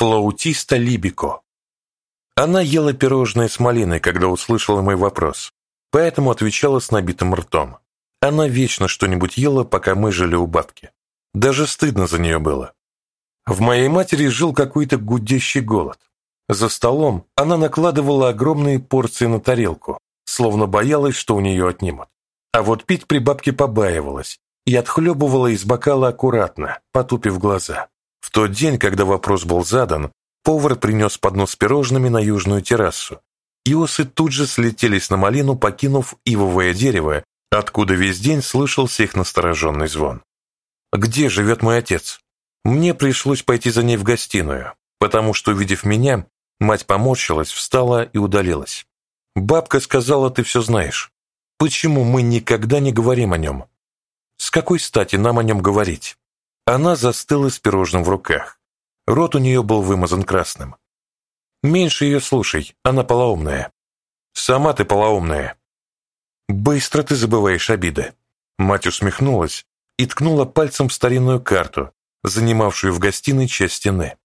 Флаутиста Либико. Она ела пирожное с малиной, когда услышала мой вопрос, поэтому отвечала с набитым ртом. Она вечно что-нибудь ела, пока мы жили у бабки. Даже стыдно за нее было. В моей матери жил какой-то гудящий голод. За столом она накладывала огромные порции на тарелку, словно боялась, что у нее отнимут. А вот пить при бабке побаивалась и отхлебывала из бокала аккуратно, потупив глаза. В тот день, когда вопрос был задан, повар принес поднос с пирожными на южную террасу. И осы тут же слетелись на малину, покинув ивовое дерево, откуда весь день слышался их настороженный звон. «Где живет мой отец?» Мне пришлось пойти за ней в гостиную, потому что, увидев меня, мать поморщилась, встала и удалилась. «Бабка сказала, ты все знаешь. Почему мы никогда не говорим о нем? С какой стати нам о нем говорить?» Она застыла с пирожным в руках. Рот у нее был вымазан красным. «Меньше ее слушай, она полоумная». «Сама ты полоумная». «Быстро ты забываешь обиды». Мать усмехнулась и ткнула пальцем в старинную карту, занимавшую в гостиной часть стены.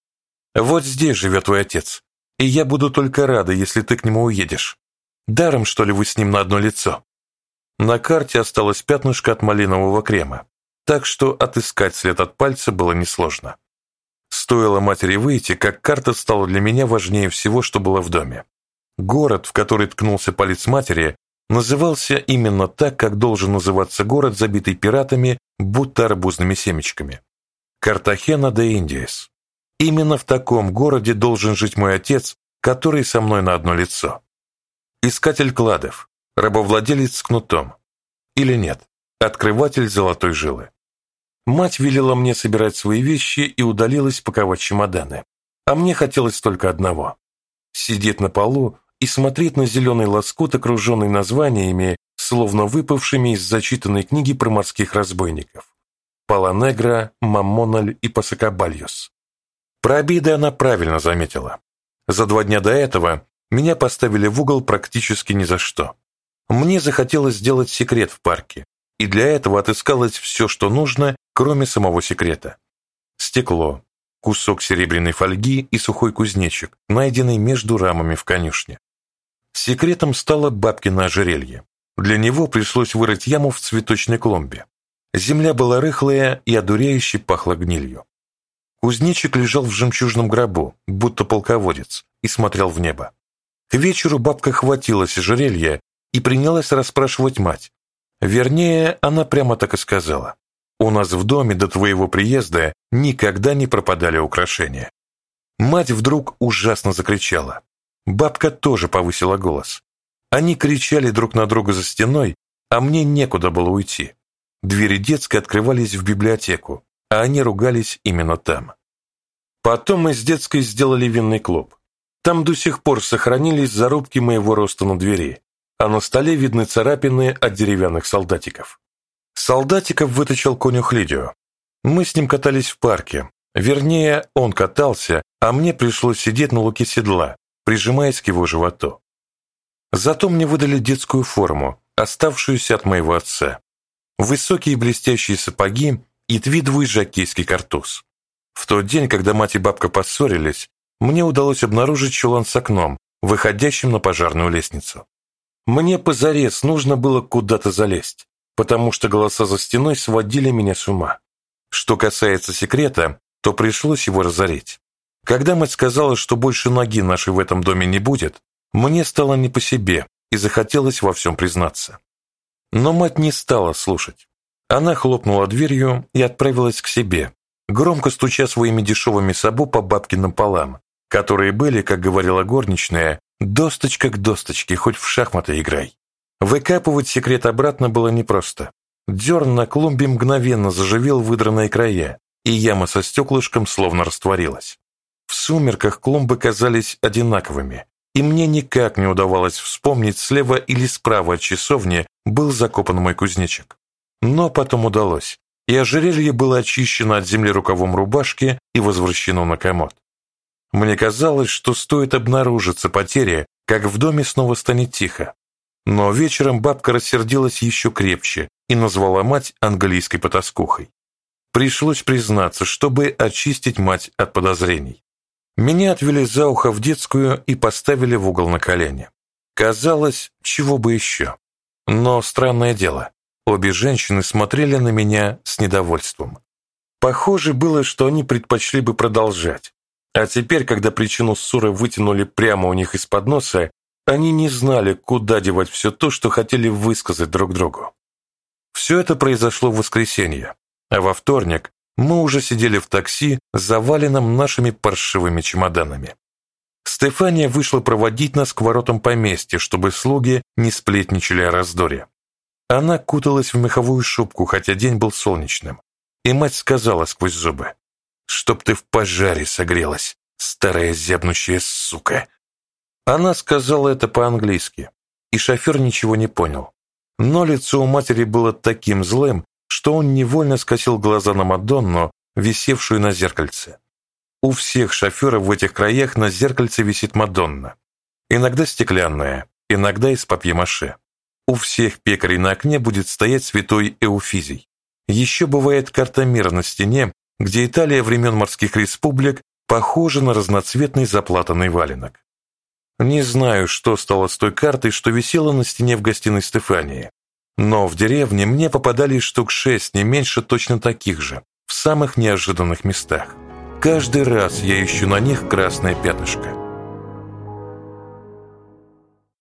«Вот здесь живет твой отец, и я буду только рада, если ты к нему уедешь. Даром, что ли, вы с ним на одно лицо?» На карте осталось пятнышко от малинового крема, так что отыскать след от пальца было несложно. Стоило матери выйти, как карта стала для меня важнее всего, что было в доме. Город, в который ткнулся палец матери, назывался именно так, как должен называться город, забитый пиратами, будто арбузными семечками. Картахена де Индиес. Именно в таком городе должен жить мой отец, который со мной на одно лицо. Искатель кладов, рабовладелец с кнутом. Или нет, открыватель золотой жилы. Мать велела мне собирать свои вещи и удалилась паковать чемоданы. А мне хотелось только одного – сидеть на полу и смотреть на зеленый лоскут, окруженный названиями, словно выпавшими из зачитанной книги про морских разбойников. Паланегра, Маммональ и Пасакабальос. Про обиды она правильно заметила. За два дня до этого меня поставили в угол практически ни за что. Мне захотелось сделать секрет в парке, и для этого отыскалось все, что нужно, кроме самого секрета. Стекло, кусок серебряной фольги и сухой кузнечик, найденный между рамами в конюшне. Секретом стало бабкино ожерелье. Для него пришлось вырыть яму в цветочной клумбе. Земля была рыхлая и одуряюще пахла гнилью. Кузнечик лежал в жемчужном гробу, будто полководец, и смотрел в небо. К вечеру бабка хватилась ожерелья и принялась расспрашивать мать. Вернее, она прямо так и сказала. «У нас в доме до твоего приезда никогда не пропадали украшения». Мать вдруг ужасно закричала. Бабка тоже повысила голос. Они кричали друг на друга за стеной, а мне некуда было уйти. Двери детской открывались в библиотеку, а они ругались именно там. Потом мы с детской сделали винный клуб. Там до сих пор сохранились зарубки моего роста на двери, а на столе видны царапины от деревянных солдатиков. Солдатиков вытащил конюх Лидио. Мы с ним катались в парке. Вернее, он катался, а мне пришлось сидеть на луке седла, прижимаясь к его животу. Зато мне выдали детскую форму, оставшуюся от моего отца высокие блестящие сапоги и твидовый жакейский картуз. В тот день, когда мать и бабка поссорились, мне удалось обнаружить чулан с окном, выходящим на пожарную лестницу. Мне позарез нужно было куда-то залезть, потому что голоса за стеной сводили меня с ума. Что касается секрета, то пришлось его разорить. Когда мать сказала, что больше ноги нашей в этом доме не будет, мне стало не по себе и захотелось во всем признаться. Но мать не стала слушать. Она хлопнула дверью и отправилась к себе, громко стуча своими дешевыми сабу по бабкиным полам, которые были, как говорила горничная, досточка к досточке, хоть в шахматы играй. Выкапывать секрет обратно было непросто. Дерн на клумбе мгновенно заживел выдранные края, и яма со стеклышком словно растворилась. В сумерках клумбы казались одинаковыми, и мне никак не удавалось вспомнить, слева или справа от часовни был закопан мой кузнечик. Но потом удалось, и ожерелье было очищено от земли рукавом рубашки и возвращено на комод. Мне казалось, что стоит обнаружиться потеря, как в доме снова станет тихо. Но вечером бабка рассердилась еще крепче и назвала мать английской потаскухой. Пришлось признаться, чтобы очистить мать от подозрений. Меня отвели за ухо в детскую и поставили в угол на колени. Казалось, чего бы еще. Но странное дело, обе женщины смотрели на меня с недовольством. Похоже было, что они предпочли бы продолжать. А теперь, когда причину ссоры вытянули прямо у них из-под носа, они не знали, куда девать все то, что хотели высказать друг другу. Все это произошло в воскресенье, а во вторник мы уже сидели в такси, заваленном нашими паршивыми чемоданами. Стефания вышла проводить нас к воротам поместья, чтобы слуги не сплетничали о раздоре. Она куталась в меховую шубку, хотя день был солнечным, и мать сказала сквозь зубы, «Чтоб ты в пожаре согрелась, старая зябнущая сука!» Она сказала это по-английски, и шофер ничего не понял. Но лицо у матери было таким злым, что он невольно скосил глаза на Мадонну, висевшую на зеркальце. У всех шоферов в этих краях на зеркальце висит Мадонна. Иногда стеклянная, иногда из папье-маше. У всех пекарей на окне будет стоять святой Эуфизий. Еще бывает карта мира на стене, где Италия времен морских республик похожа на разноцветный заплатанный валенок. Не знаю, что стало с той картой, что висела на стене в гостиной Стефании, но в деревне мне попадались штук шесть, не меньше точно таких же, в самых неожиданных местах. Каждый раз я ищу на них красное пятнышко.